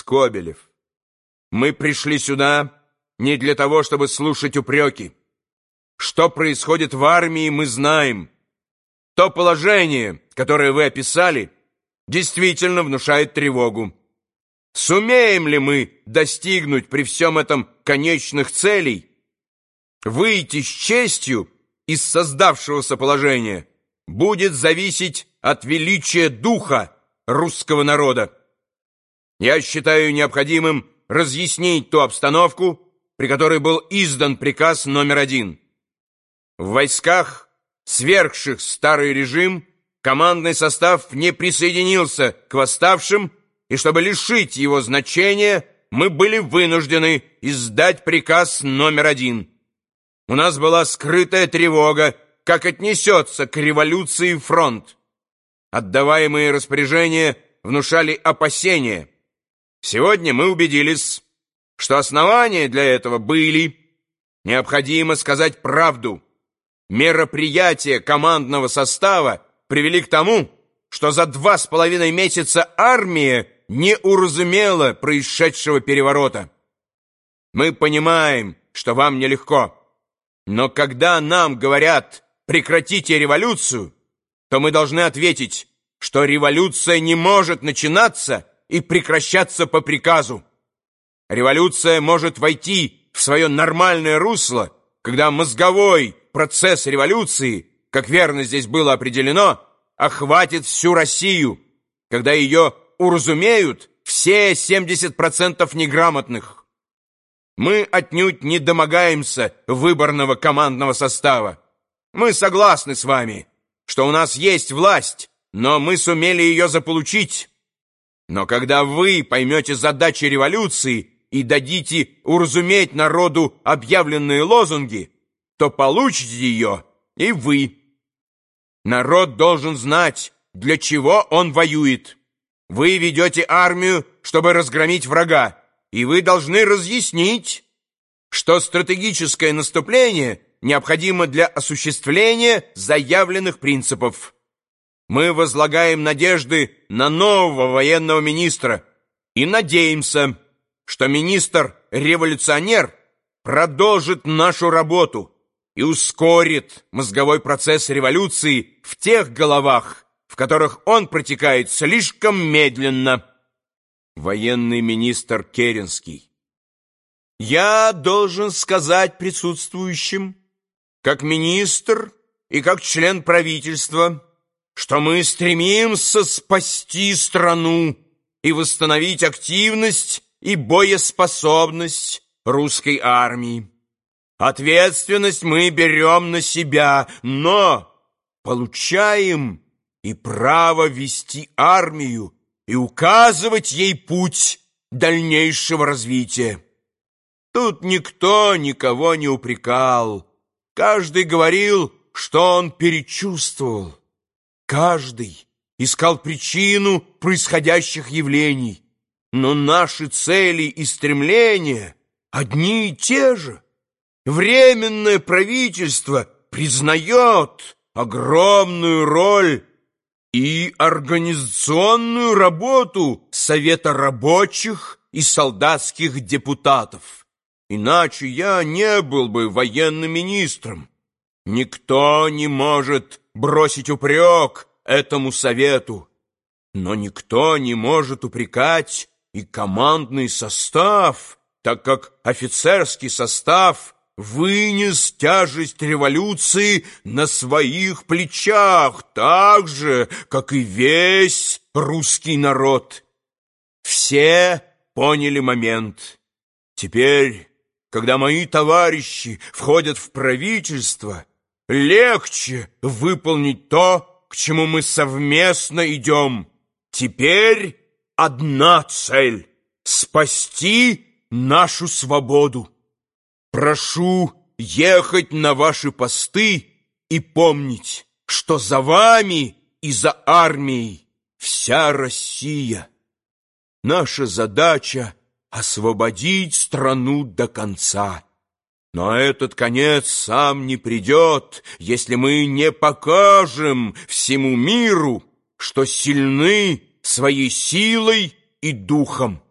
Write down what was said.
Скобелев, мы пришли сюда не для того, чтобы слушать упреки. Что происходит в армии, мы знаем. То положение, которое вы описали, действительно внушает тревогу. Сумеем ли мы достигнуть при всем этом конечных целей, выйти с честью из создавшегося положения, будет зависеть от величия духа русского народа. Я считаю необходимым разъяснить ту обстановку, при которой был издан приказ номер один. В войсках, свергших старый режим, командный состав не присоединился к восставшим, и чтобы лишить его значения, мы были вынуждены издать приказ номер один. У нас была скрытая тревога, как отнесется к революции фронт. Отдаваемые распоряжения внушали опасения. Сегодня мы убедились, что основания для этого были. Необходимо сказать правду. Мероприятия командного состава привели к тому, что за два с половиной месяца армия не уразумела происшедшего переворота. Мы понимаем, что вам нелегко, но когда нам говорят «прекратите революцию», то мы должны ответить, что революция не может начинаться и прекращаться по приказу. Революция может войти в свое нормальное русло, когда мозговой процесс революции, как верно здесь было определено, охватит всю Россию, когда ее уразумеют все 70% неграмотных. Мы отнюдь не домогаемся выборного командного состава. Мы согласны с вами, что у нас есть власть, но мы сумели ее заполучить. Но когда вы поймете задачи революции и дадите уразуметь народу объявленные лозунги, то получите ее и вы. Народ должен знать, для чего он воюет. Вы ведете армию, чтобы разгромить врага, и вы должны разъяснить, что стратегическое наступление необходимо для осуществления заявленных принципов. Мы возлагаем надежды на нового военного министра и надеемся, что министр-революционер продолжит нашу работу и ускорит мозговой процесс революции в тех головах, в которых он протекает слишком медленно. Военный министр Керенский. Я должен сказать присутствующим, как министр и как член правительства, что мы стремимся спасти страну и восстановить активность и боеспособность русской армии. Ответственность мы берем на себя, но получаем и право вести армию и указывать ей путь дальнейшего развития. Тут никто никого не упрекал. Каждый говорил, что он перечувствовал. Каждый искал причину происходящих явлений. Но наши цели и стремления одни и те же. Временное правительство признает огромную роль и организационную работу Совета рабочих и солдатских депутатов. Иначе я не был бы военным министром. Никто не может бросить упрек этому совету, но никто не может упрекать и командный состав, так как офицерский состав – вынес тяжесть революции на своих плечах, так же, как и весь русский народ. Все поняли момент. Теперь, когда мои товарищи входят в правительство, легче выполнить то, к чему мы совместно идем. Теперь одна цель — спасти нашу свободу. Прошу ехать на ваши посты и помнить, что за вами и за армией вся Россия. Наша задача — освободить страну до конца. Но этот конец сам не придет, если мы не покажем всему миру, что сильны своей силой и духом.